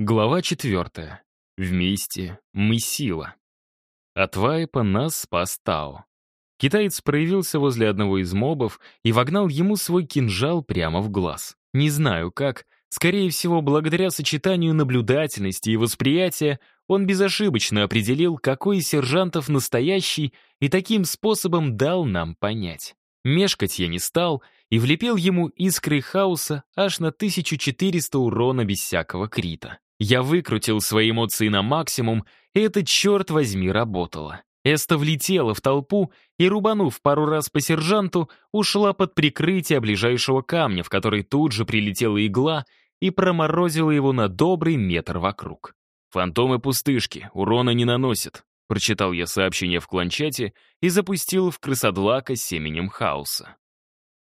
Глава четвертая. Вместе мы сила. От вайпа нас спас Тао. Китаец проявился возле одного из мобов и вогнал ему свой кинжал прямо в глаз. Не знаю как, скорее всего, благодаря сочетанию наблюдательности и восприятия, он безошибочно определил, какой из сержантов настоящий, и таким способом дал нам понять. Мешкать я не стал и влепил ему искры хаоса аж на 1400 урона без всякого крита. Я выкрутил свои эмоции на максимум, и это, черт возьми, работало. Эста влетела в толпу и, рубанув пару раз по сержанту, ушла под прикрытие ближайшего камня, в который тут же прилетела игла и проморозила его на добрый метр вокруг. «Фантомы пустышки, урона не наносят», — прочитал я сообщение в кланчате и запустил в крысодлака семенем хаоса.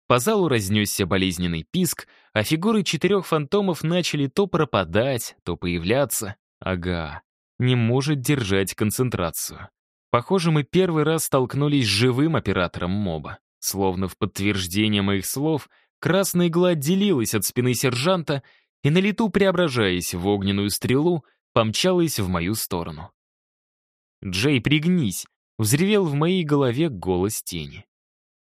По залу разнесся болезненный писк, а фигуры четырех фантомов начали то пропадать, то появляться. Ага, не может держать концентрацию. Похоже, мы первый раз столкнулись с живым оператором моба. Словно в подтверждение моих слов, красная игла отделилась от спины сержанта и на лету, преображаясь в огненную стрелу, помчалась в мою сторону. «Джей, пригнись!» — взревел в моей голове голос тени.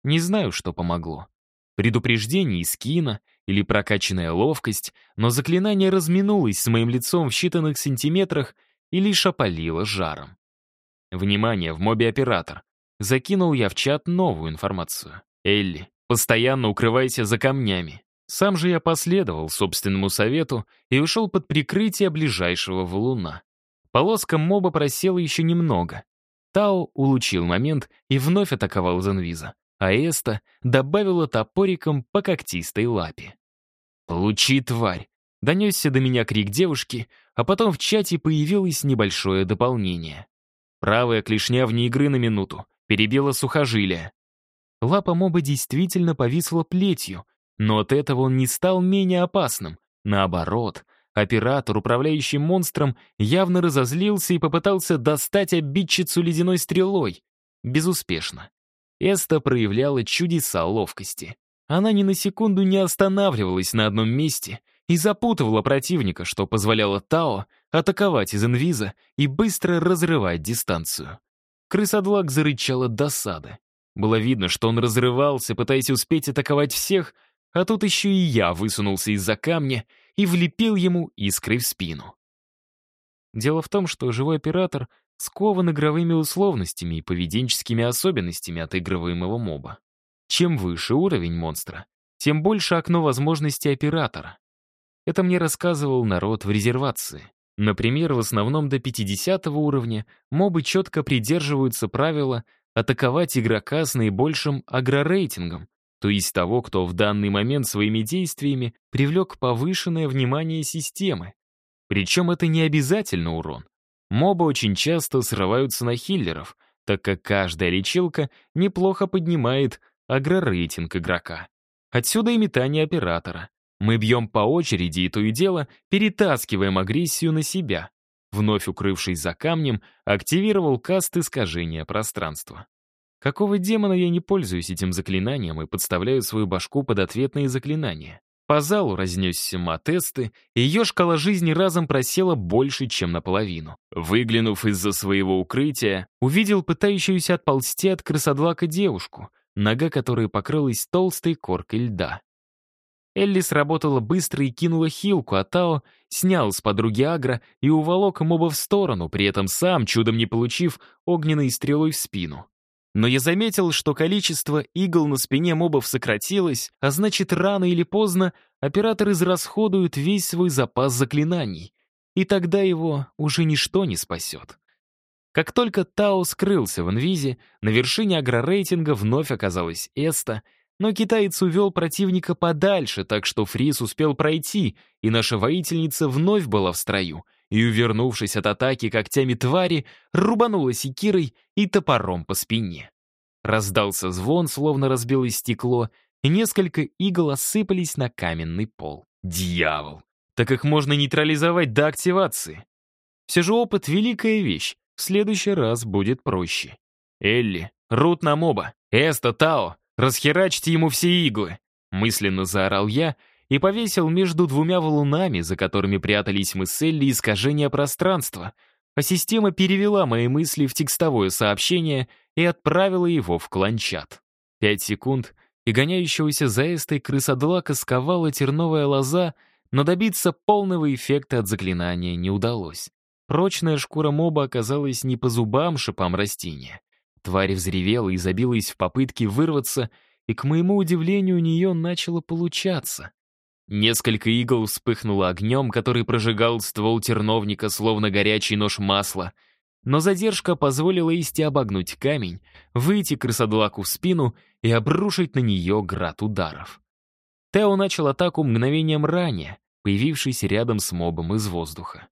Не знаю, что помогло предупреждение из кино или прокачанная ловкость, но заклинание разминулось с моим лицом в считанных сантиметрах и лишь опалило жаром. Внимание, в мобе оператор. Закинул я в чат новую информацию. Элли, постоянно укрывайся за камнями. Сам же я последовал собственному совету и ушел под прикрытие ближайшего валуна. Полоска моба просела еще немного. Тао улучил момент и вновь атаковал Зенвиза а Эста добавила топориком по когтистой лапе. «Получи, тварь!» — донесся до меня крик девушки, а потом в чате появилось небольшое дополнение. Правая клешня вне игры на минуту, перебила сухожилие. Лапа моба действительно повисла плетью, но от этого он не стал менее опасным. Наоборот, оператор, управляющий монстром, явно разозлился и попытался достать обидчицу ледяной стрелой. Безуспешно. Эста проявляла чудеса ловкости. Она ни на секунду не останавливалась на одном месте и запутывала противника, что позволяло Тао атаковать из инвиза и быстро разрывать дистанцию. Крысодлак от досады. Было видно, что он разрывался, пытаясь успеть атаковать всех, а тут еще и я высунулся из-за камня и влепил ему искрой в спину. Дело в том, что живой оператор скован игровыми условностями и поведенческими особенностями отыгрываемого моба. Чем выше уровень монстра, тем больше окно возможностей оператора. Это мне рассказывал народ в резервации. Например, в основном до 50 уровня мобы четко придерживаются правила атаковать игрока с наибольшим агрорейтингом, то есть того, кто в данный момент своими действиями привлек повышенное внимание системы. Причем это не обязательно урон. Мобы очень часто срываются на хиллеров, так как каждая лечилка неплохо поднимает агрорейтинг игрока. Отсюда и метание оператора. Мы бьем по очереди и то и дело перетаскиваем агрессию на себя. Вновь укрывшись за камнем, активировал каст искажения пространства. Какого демона я не пользуюсь этим заклинанием и подставляю свою башку под ответные заклинания? По залу разнесся матесты, и ее шкала жизни разом просела больше, чем наполовину. Выглянув из-за своего укрытия, увидел пытающуюся отползти от крысодлака девушку, нога которой покрылась толстой коркой льда. Элли сработала быстро и кинула хилку, а Тао снял с подруги Агра и уволок моба в сторону, при этом сам, чудом не получив, огненной стрелой в спину. Но я заметил, что количество игл на спине мобов сократилось, а значит, рано или поздно оператор израсходует весь свой запас заклинаний, и тогда его уже ничто не спасет. Как только Тао скрылся в инвизе, на вершине агрорейтинга вновь оказалась Эста, но китаец увел противника подальше, так что Фрис успел пройти, и наша воительница вновь была в строю — и, увернувшись от атаки когтями твари, рубанула секирой и топором по спине. Раздался звон, словно разбилось стекло, и несколько игл осыпались на каменный пол. Дьявол! Так их можно нейтрализовать до активации. Все же опыт — великая вещь, в следующий раз будет проще. Элли, Рут на моба, Эста, Тао, расхерачьте ему все иглы! Мысленно заорал я и повесил между двумя валунами, за которыми прятались мы с Элли искажения пространства, а система перевела мои мысли в текстовое сообщение и отправила его в кланчат. Пять секунд, и гоняющегося заэстой крысодлака сковала терновая лоза, но добиться полного эффекта от заклинания не удалось. Прочная шкура моба оказалась не по зубам шипам растения. Тварь взревела и забилась в попытке вырваться, и, к моему удивлению, у нее начало получаться. Несколько игл вспыхнуло огнем, который прожигал ствол терновника, словно горячий нож масла. Но задержка позволила Исти обогнуть камень, выйти крысодлаку в спину и обрушить на нее град ударов. Тео начал атаку мгновением ранее, появившись рядом с мобом из воздуха.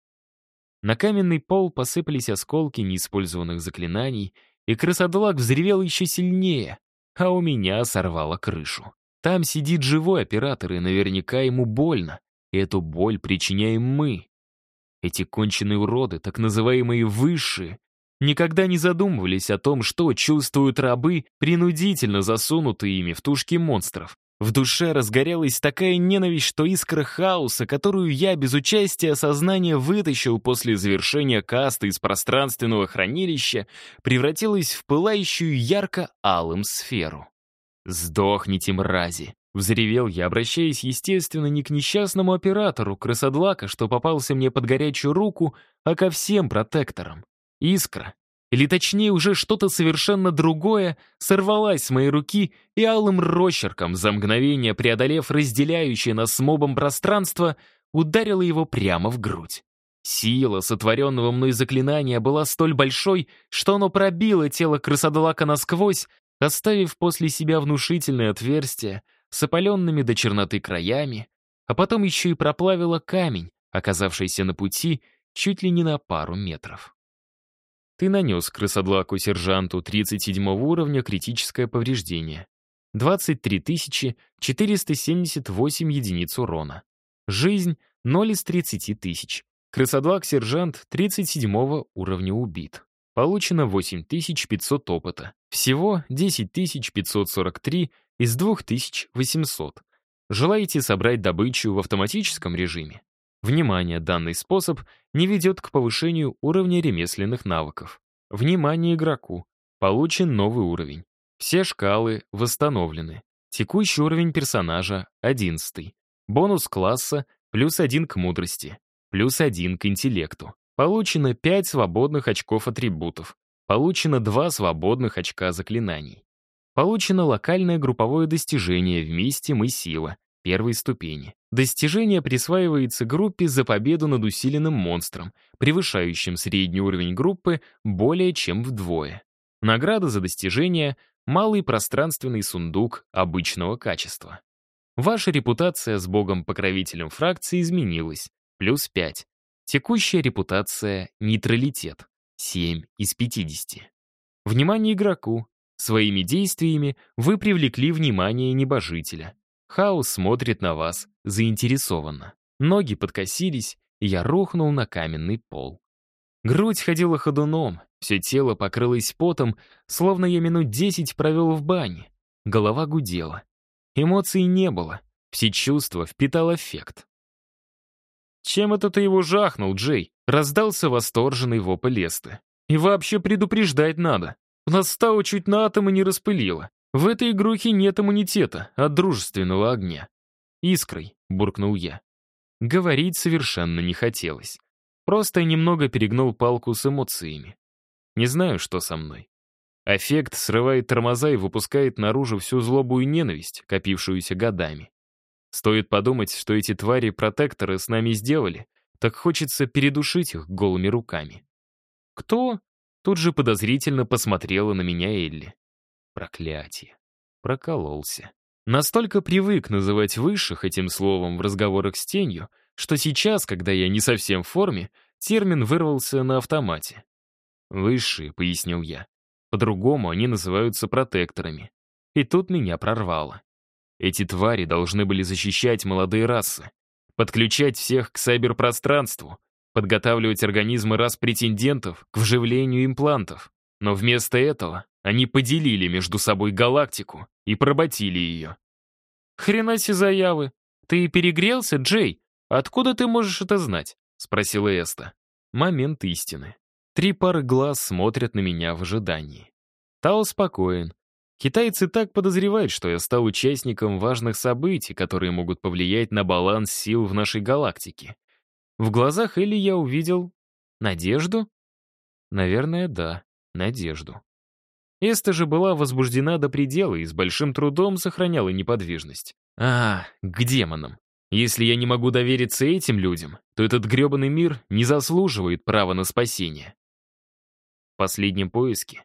На каменный пол посыпались осколки неиспользованных заклинаний, и крысодлак взревел еще сильнее, а у меня сорвало крышу. Там сидит живой оператор, и наверняка ему больно. И эту боль причиняем мы. Эти конченые уроды, так называемые высшие, никогда не задумывались о том, что чувствуют рабы, принудительно засунутые ими в тушки монстров. В душе разгорелась такая ненависть, что искра хаоса, которую я без участия сознания вытащил после завершения каста из пространственного хранилища, превратилась в пылающую ярко-алым сферу. «Сдохните, мрази!» Взревел я, обращаясь, естественно, не к несчастному оператору, крысодлака, что попался мне под горячую руку, а ко всем протекторам. Искра, или точнее уже что-то совершенно другое, сорвалась с моей руки и алым росчерком, за мгновение преодолев разделяющее нас с мобом пространство, ударила его прямо в грудь. Сила сотворенного мной заклинания была столь большой, что оно пробило тело крысодлака насквозь, оставив после себя внушительное отверстие с опаленными до черноты краями, а потом еще и проплавило камень, оказавшийся на пути чуть ли не на пару метров. Ты нанес крысодлаку сержанту 37 уровня критическое повреждение. 23 478 единиц урона. Жизнь 0 из 30 тысяч. Крысодлак-сержант 37 уровня убит. Получено 8500 опыта. Всего 10543 из 2800. Желаете собрать добычу в автоматическом режиме? Внимание, данный способ не ведет к повышению уровня ремесленных навыков. Внимание игроку. Получен новый уровень. Все шкалы восстановлены. Текущий уровень персонажа — 11. Бонус класса — плюс 1 к мудрости, плюс 1 к интеллекту. Получено 5 свободных очков атрибутов. Получено 2 свободных очка заклинаний. Получено локальное групповое достижение «Вместе мы сила» первой ступени. Достижение присваивается группе за победу над усиленным монстром, превышающим средний уровень группы более чем вдвое. Награда за достижение — малый пространственный сундук обычного качества. Ваша репутация с богом-покровителем фракции изменилась, плюс 5. Текущая репутация — нейтралитет. 7 из 50. Внимание игроку. Своими действиями вы привлекли внимание небожителя. Хаос смотрит на вас заинтересованно. Ноги подкосились, и я рухнул на каменный пол. Грудь ходила ходуном, все тело покрылось потом, словно я минут десять провел в бане. Голова гудела. Эмоций не было, все чувства впитал эффект. «Чем это ты его жахнул, Джей?» — раздался восторженный вопль Лесты. «И вообще предупреждать надо. У нас стало чуть на атомы не распылило. В этой игрухе нет иммунитета от дружественного огня». «Искрой», — буркнул я. Говорить совершенно не хотелось. Просто немного перегнул палку с эмоциями. Не знаю, что со мной. Аффект срывает тормоза и выпускает наружу всю злобу и ненависть, копившуюся годами. Стоит подумать, что эти твари-протекторы с нами сделали, так хочется передушить их голыми руками. «Кто?» Тут же подозрительно посмотрела на меня Элли. Проклятие. Прокололся. Настолько привык называть высших этим словом в разговорах с тенью, что сейчас, когда я не совсем в форме, термин вырвался на автомате. «Высшие», — пояснил я. По-другому они называются протекторами. И тут меня прорвало. Эти твари должны были защищать молодые расы, подключать всех к сайберпространству, подготавливать организмы рас претендентов к вживлению имплантов. Но вместо этого они поделили между собой галактику и проботили ее. «Хрена себе заявы!» «Ты перегрелся, Джей? Откуда ты можешь это знать?» — спросила Эста. Момент истины. Три пары глаз смотрят на меня в ожидании. Тао спокоен. Китайцы так подозревают, что я стал участником важных событий, которые могут повлиять на баланс сил в нашей галактике. В глазах Элли я увидел надежду? Наверное, да, надежду. Эста же была возбуждена до предела и с большим трудом сохраняла неподвижность. А, к демонам. Если я не могу довериться этим людям, то этот грёбаный мир не заслуживает права на спасение. В последнем поиске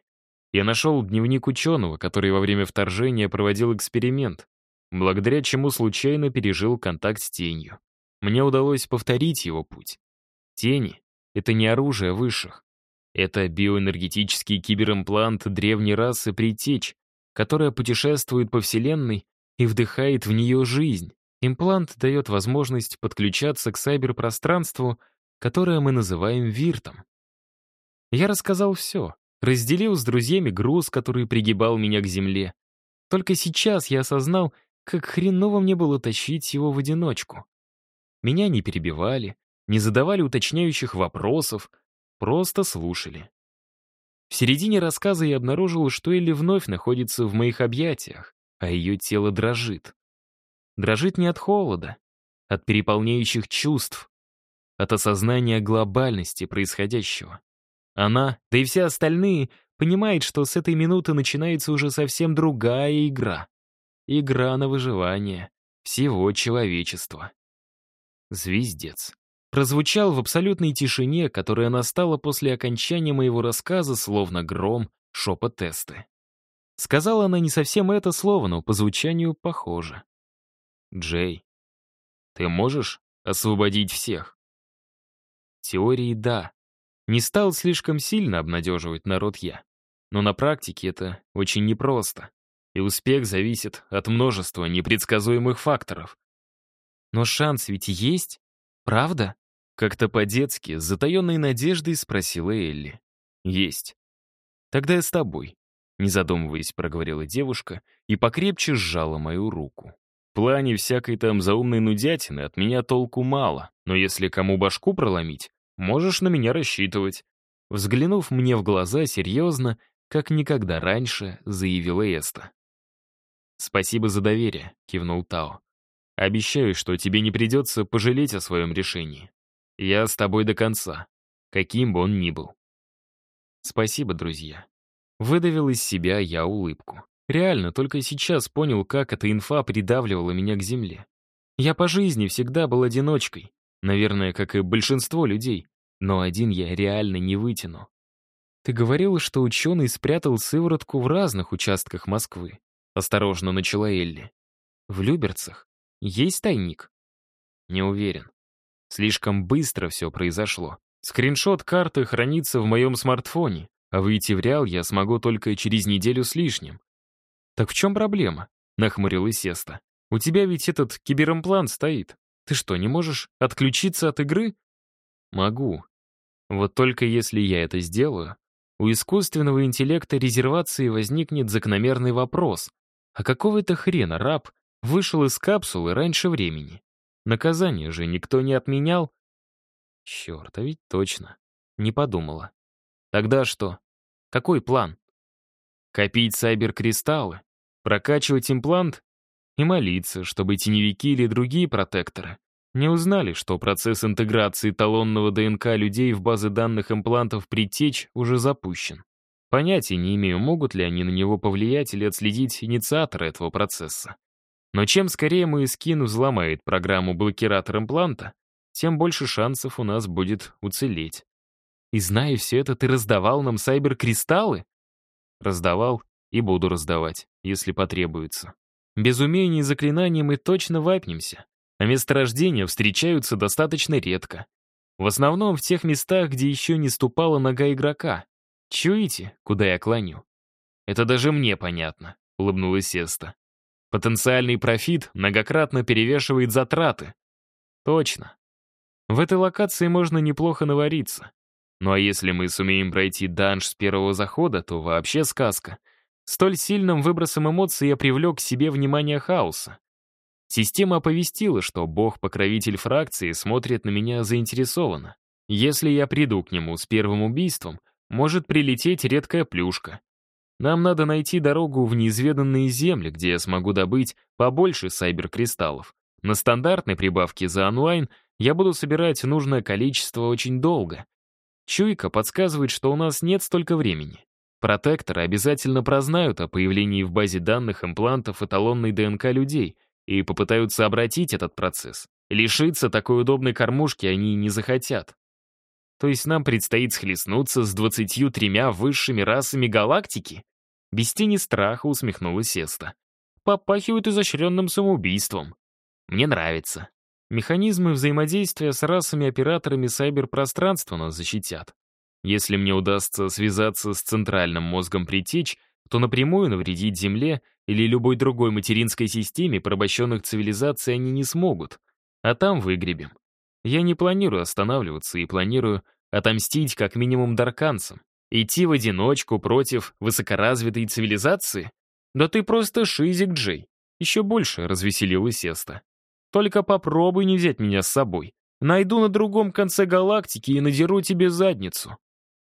я нашел дневник ученого, который во время вторжения проводил эксперимент, благодаря чему случайно пережил контакт с тенью. Мне удалось повторить его путь. Тени — это не оружие высших. Это биоэнергетический киберимплант древней расы Притечь, которая путешествует по Вселенной и вдыхает в нее жизнь. Имплант дает возможность подключаться к сайберпространству, которое мы называем виртом. Я рассказал все, разделил с друзьями груз, который пригибал меня к земле. Только сейчас я осознал, как хреново мне было тащить его в одиночку. Меня не перебивали, не задавали уточняющих вопросов, просто слушали. В середине рассказа я обнаружил, что Элли вновь находится в моих объятиях, а ее тело дрожит. Дрожит не от холода, от переполняющих чувств, от осознания глобальности происходящего. Она, да и все остальные, понимают, что с этой минуты начинается уже совсем другая игра. Игра на выживание всего человечества. Звездец. Прозвучал в абсолютной тишине, которая настала после окончания моего рассказа, словно гром, шепот тесты. Сказала она не совсем это слово, но по звучанию похоже. «Джей, ты можешь освободить всех?» теории да. Не стал слишком сильно обнадеживать народ я. Но на практике это очень непросто. И успех зависит от множества непредсказуемых факторов. Но шанс ведь есть, правда? Как-то по-детски, с затаенной надеждой спросила Элли. Есть. Тогда я с тобой. Не задумываясь, проговорила девушка и покрепче сжала мою руку. В плане всякой там заумной нудятины от меня толку мало, но если кому башку проломить, можешь на меня рассчитывать. Взглянув мне в глаза серьезно, как никогда раньше, заявила Эста. «Спасибо за доверие», — кивнул Тао. Обещаю, что тебе не придется пожалеть о своем решении. Я с тобой до конца, каким бы он ни был. Спасибо, друзья. Выдавил из себя я улыбку. Реально, только сейчас понял, как эта инфа придавливала меня к земле. Я по жизни всегда был одиночкой. Наверное, как и большинство людей. Но один я реально не вытяну. Ты говорил, что ученый спрятал сыворотку в разных участках Москвы. Осторожно начала Элли. В Люберцах? Есть тайник? Не уверен. Слишком быстро все произошло. Скриншот карты хранится в моем смартфоне, а выйти в реал я смогу только через неделю с лишним. Так в чем проблема? Нахмурилась Сеста. У тебя ведь этот киберимплант стоит. Ты что, не можешь отключиться от игры? Могу. Вот только если я это сделаю, у искусственного интеллекта резервации возникнет закономерный вопрос. А какого это хрена раб Вышел из капсулы раньше времени. Наказание же никто не отменял. Черт, а ведь точно. Не подумала. Тогда что? Какой план? Копить сайбер-кристаллы? Прокачивать имплант? И молиться, чтобы теневики или другие протекторы не узнали, что процесс интеграции талонного ДНК людей в базы данных имплантов «Притечь» уже запущен. Понятия не имею, могут ли они на него повлиять или отследить инициатора этого процесса. Но чем скорее мы скин взломает программу блокиратор импланта, тем больше шансов у нас будет уцелеть. И зная все это, ты раздавал нам сайбер-кристаллы? Раздавал и буду раздавать, если потребуется. Без умений и заклинаний мы точно вайпнемся, а месторождения встречаются достаточно редко. В основном в тех местах, где еще не ступала нога игрока. Чуете, куда я клоню? Это даже мне понятно, улыбнулась Сеста. Потенциальный профит многократно перевешивает затраты. Точно. В этой локации можно неплохо навариться. Ну а если мы сумеем пройти данж с первого захода, то вообще сказка. Столь сильным выбросом эмоций я привлек к себе внимание хаоса. Система оповестила, что бог-покровитель фракции смотрит на меня заинтересованно. Если я приду к нему с первым убийством, может прилететь редкая плюшка. Нам надо найти дорогу в неизведанные земли, где я смогу добыть побольше сайберкристаллов. На стандартной прибавке за онлайн я буду собирать нужное количество очень долго. Чуйка подсказывает, что у нас нет столько времени. Протекторы обязательно прознают о появлении в базе данных имплантов эталонной ДНК людей и попытаются обратить этот процесс. Лишиться такой удобной кормушки они не захотят. То есть нам предстоит схлестнуться с двадцатью тремя высшими расами галактики? Без тени страха усмехнулась Сеста. Попахивает изощренным самоубийством. Мне нравится. Механизмы взаимодействия с расами-операторами сайберпространства нас защитят. Если мне удастся связаться с центральным мозгом притеч, то напрямую навредить Земле или любой другой материнской системе порабощенных цивилизаций они не смогут. А там выгребем. Я не планирую останавливаться и планирую отомстить как минимум дарканцам. Идти в одиночку против высокоразвитой цивилизации? Да ты просто шизик, Джей. Еще больше развеселилась Сеста. Только попробуй не взять меня с собой. Найду на другом конце галактики и надеру тебе задницу.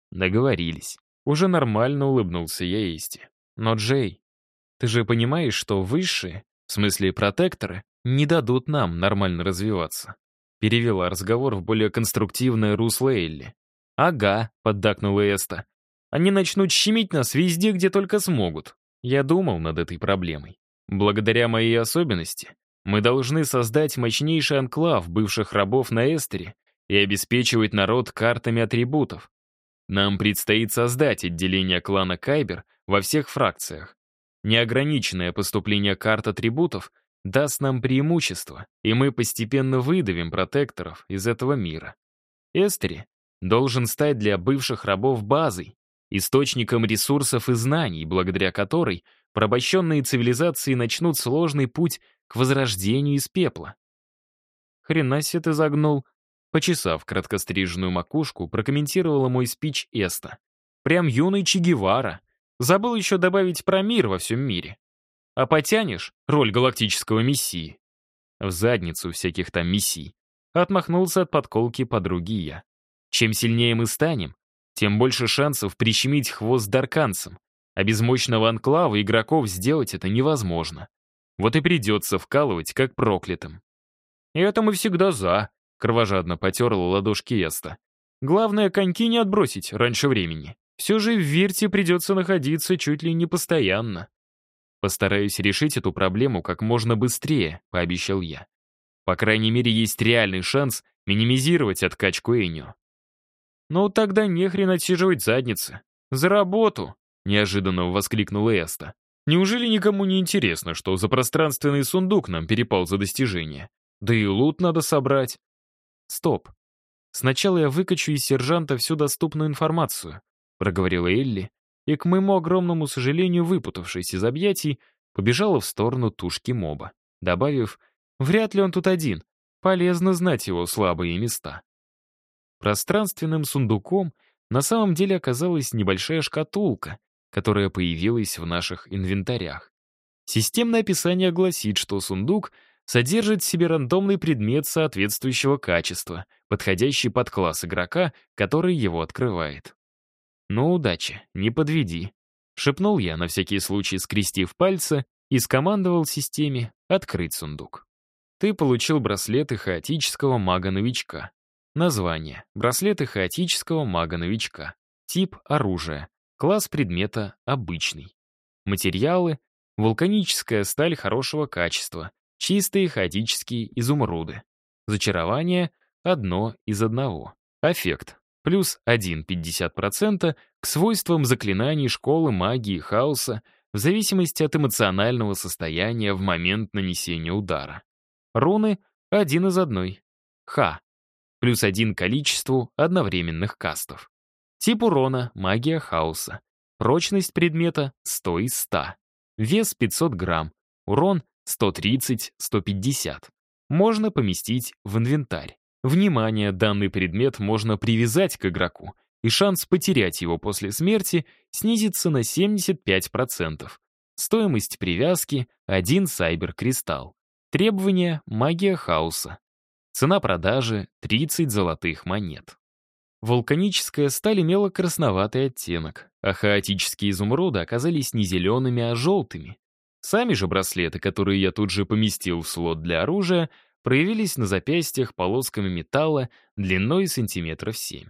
Договорились. Уже нормально улыбнулся я Исти. Но, Джей, ты же понимаешь, что высшие, в смысле протекторы, не дадут нам нормально развиваться. Перевела разговор в более конструктивное русло Элли. «Ага», — поддакнула Эста. «Они начнут щемить нас везде, где только смогут». Я думал над этой проблемой. Благодаря моей особенности, мы должны создать мощнейший анклав бывших рабов на Эстере и обеспечивать народ картами атрибутов. Нам предстоит создать отделение клана Кайбер во всех фракциях. Неограниченное поступление карт атрибутов — даст нам преимущество, и мы постепенно выдавим протекторов из этого мира. Эстери должен стать для бывших рабов базой, источником ресурсов и знаний, благодаря которой порабощенные цивилизации начнут сложный путь к возрождению из пепла. Хрена себе ты загнул. Почесав краткостриженную макушку, прокомментировала мой спич Эста. Прям юный Че Гевара. Забыл еще добавить про мир во всем мире. А потянешь роль галактического мессии? В задницу всяких там мессий. Отмахнулся от подколки подруги я. Чем сильнее мы станем, тем больше шансов прищемить хвост дарканцам, а без мощного анклава игроков сделать это невозможно. Вот и придется вкалывать, как проклятым. И это мы всегда за, кровожадно потерла ладошки Эста. Главное, коньки не отбросить раньше времени. Все же в Вирте придется находиться чуть ли не постоянно. «Постараюсь решить эту проблему как можно быстрее», — пообещал я. «По крайней мере, есть реальный шанс минимизировать откачку Эню». «Ну, тогда нехрен отсиживать задницы. За работу!» — неожиданно воскликнула Эста. «Неужели никому не интересно, что за пространственный сундук нам перепал за достижение? Да и лут надо собрать». «Стоп. Сначала я выкачу из сержанта всю доступную информацию», — проговорила Элли, и, к моему огромному сожалению, выпутавшись из объятий, побежала в сторону тушки моба, добавив «Вряд ли он тут один, полезно знать его слабые места». Пространственным сундуком на самом деле оказалась небольшая шкатулка, которая появилась в наших инвентарях. Системное описание гласит, что сундук содержит в себе рандомный предмет соответствующего качества, подходящий под класс игрока, который его открывает. «Ну, удачи, не подведи», — шепнул я, на всякий случай скрестив пальцы, и скомандовал системе «Открыть сундук». Ты получил браслеты хаотического мага-новичка. Название — браслеты хаотического мага-новичка. Тип — оружия. Класс предмета — обычный. Материалы — вулканическая сталь хорошего качества, чистые хаотические изумруды. Зачарование — одно из одного. Аффект плюс 1,50% к свойствам заклинаний школы магии хаоса в зависимости от эмоционального состояния в момент нанесения удара. Руны — один из одной. Х. Плюс один количеству одновременных кастов. Тип урона — магия хаоса. Прочность предмета — 100 из 100. Вес 500 грамм. Урон — 130-150. Можно поместить в инвентарь. Внимание, данный предмет можно привязать к игроку, и шанс потерять его после смерти снизится на 75%. Стоимость привязки — один сайбер-кристалл. Требования — магия хаоса. Цена продажи — 30 золотых монет. Вулканическая сталь имела красноватый оттенок, а хаотические изумруды оказались не зелеными, а желтыми. Сами же браслеты, которые я тут же поместил в слот для оружия, проявились на запястьях полосками металла длиной сантиметров 7.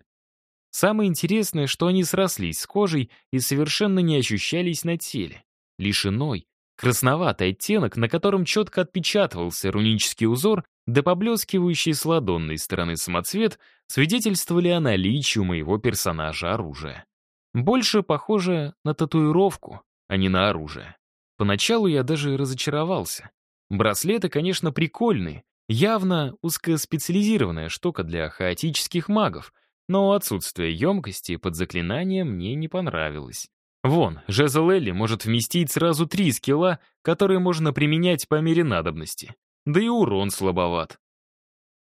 Самое интересное, что они срослись с кожей и совершенно не ощущались на теле. Лишь иной, красноватый оттенок, на котором четко отпечатывался рунический узор, да поблескивающий с ладонной стороны самоцвет, свидетельствовали о наличии у моего персонажа оружия. Больше похоже на татуировку, а не на оружие. Поначалу я даже разочаровался. Браслеты, конечно, прикольные, явно узкоспециализированная штука для хаотических магов, но отсутствие емкости под заклинание мне не понравилось. Вон, жезл Элли может вместить сразу три скилла, которые можно применять по мере надобности. Да и урон слабоват.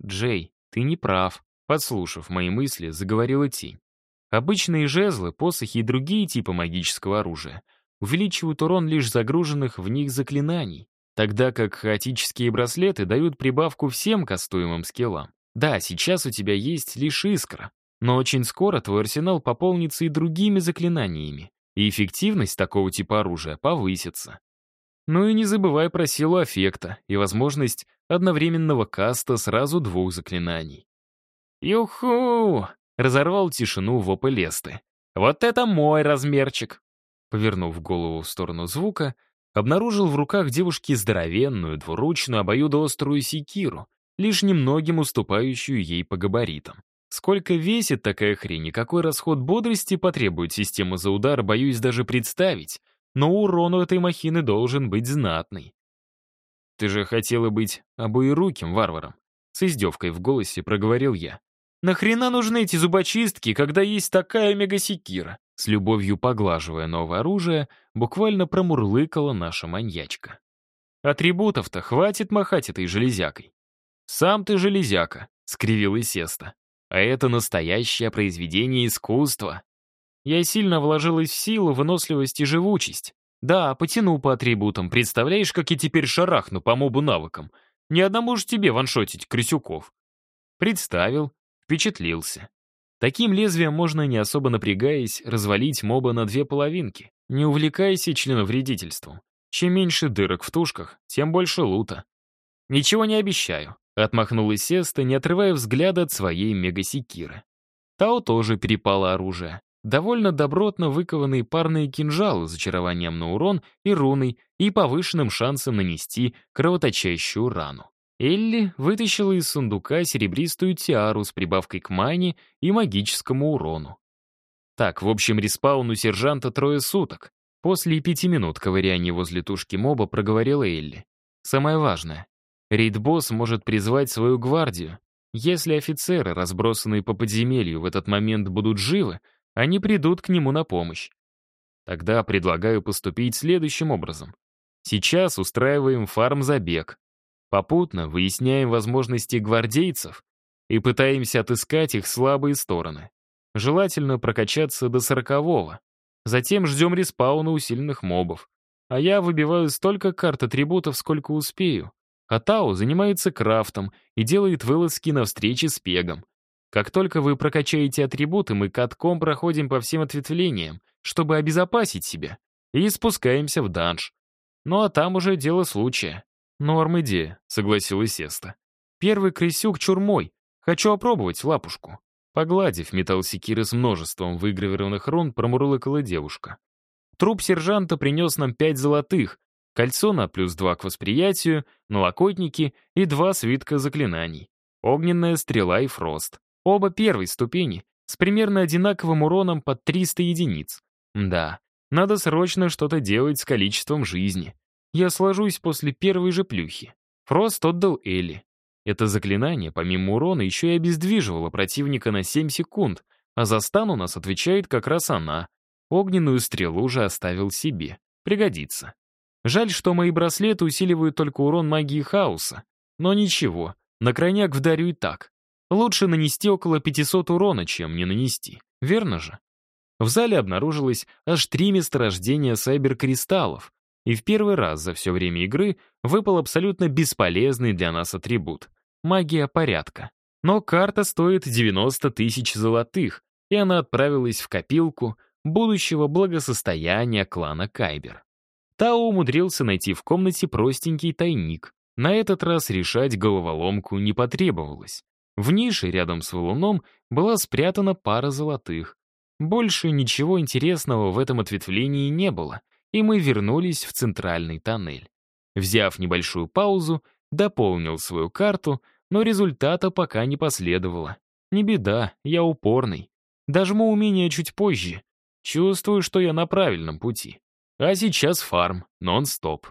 «Джей, ты не прав», — подслушав мои мысли, заговорила тень. Обычные жезлы, посохи и другие типы магического оружия увеличивают урон лишь загруженных в них заклинаний, тогда как хаотические браслеты дают прибавку всем кастуемым скиллам. Да, сейчас у тебя есть лишь искра, но очень скоро твой арсенал пополнится и другими заклинаниями, и эффективность такого типа оружия повысится. Ну и не забывай про силу аффекта и возможность одновременного каста сразу двух заклинаний. «Юху!» — разорвал тишину вопль Лесты. «Вот это мой размерчик!» Повернув голову в сторону звука, обнаружил в руках девушки здоровенную, двуручную, обоюдоострую секиру, лишь немногим уступающую ей по габаритам. Сколько весит такая хрень и какой расход бодрости потребует система за удар, боюсь даже представить, но урон у этой махины должен быть знатный. «Ты же хотела быть обоируким варваром», — с издевкой в голосе проговорил я. «Нахрена нужны эти зубочистки, когда есть такая мегасекира?» С любовью поглаживая новое оружие, буквально промурлыкала наша маньячка. «Атрибутов-то хватит махать этой железякой». «Сам ты железяка», — скривил Исеста. А это настоящее произведение искусства. Я сильно вложилась в силу, выносливость и живучесть. Да, потяну по атрибутам, представляешь, как я теперь шарахну по мобу навыкам. Ни одному ж тебе ваншотить крысюков. Представил, впечатлился. Таким лезвием можно, не особо напрягаясь, развалить моба на две половинки, не увлекаясь членовредительством. Чем меньше дырок в тушках, тем больше лута. Ничего не обещаю. Отмахнулась Сеста, не отрывая взгляда от своей мегасекиры. Тао тоже перепало оружие. Довольно добротно выкованные парные кинжалы с зачарованием на урон и руной и повышенным шансом нанести кровоточащую рану. Элли вытащила из сундука серебристую тиару с прибавкой к мане и магическому урону. Так, в общем, респаун у сержанта трое суток. После пяти минут ковыряния возле тушки моба проговорила Элли. Самое важное. Рейд-босс может призвать свою гвардию. Если офицеры, разбросанные по подземелью, в этот момент будут живы, они придут к нему на помощь. Тогда предлагаю поступить следующим образом. Сейчас устраиваем фарм-забег. Попутно выясняем возможности гвардейцев и пытаемся отыскать их слабые стороны. Желательно прокачаться до сорокового. Затем ждем респауна усиленных мобов. А я выбиваю столько карт атрибутов, сколько успею. А Тао занимается крафтом и делает вылазки на встречи с Пегом. Как только вы прокачаете атрибуты, мы катком проходим по всем ответвлениям, чтобы обезопасить себя, и спускаемся в данж. Ну а там уже дело случая. Норм идея, согласилась Эста. Первый крысюк чурмой. Хочу опробовать лапушку. Погладив металл секиры с множеством выгравированных рун, промурлыкала девушка. Труп сержанта принес нам пять золотых, кольцо на плюс два к восприятию, налокотники и два свитка заклинаний. Огненная стрела и фрост. Оба первой ступени, с примерно одинаковым уроном под 300 единиц. Да, надо срочно что-то делать с количеством жизни. Я сложусь после первой же плюхи. Фрост отдал Элли. Это заклинание, помимо урона, еще и обездвиживало противника на 7 секунд, а за стан у нас отвечает как раз она. Огненную стрелу уже оставил себе. Пригодится. Жаль, что мои браслеты усиливают только урон магии хаоса. Но ничего, на крайняк вдарю и так. Лучше нанести около 500 урона, чем не нанести. Верно же? В зале обнаружилось аж три месторождения сайберкристаллов. И в первый раз за все время игры выпал абсолютно бесполезный для нас атрибут — магия порядка. Но карта стоит 90 тысяч золотых, и она отправилась в копилку будущего благосостояния клана Кайбер. Тао умудрился найти в комнате простенький тайник. На этот раз решать головоломку не потребовалось. В нише рядом с валуном была спрятана пара золотых. Больше ничего интересного в этом ответвлении не было, и мы вернулись в центральный тоннель. Взяв небольшую паузу, дополнил свою карту, но результата пока не последовало. Не беда, я упорный. Дожму умение чуть позже. Чувствую, что я на правильном пути. А сейчас фарм, нон-стоп.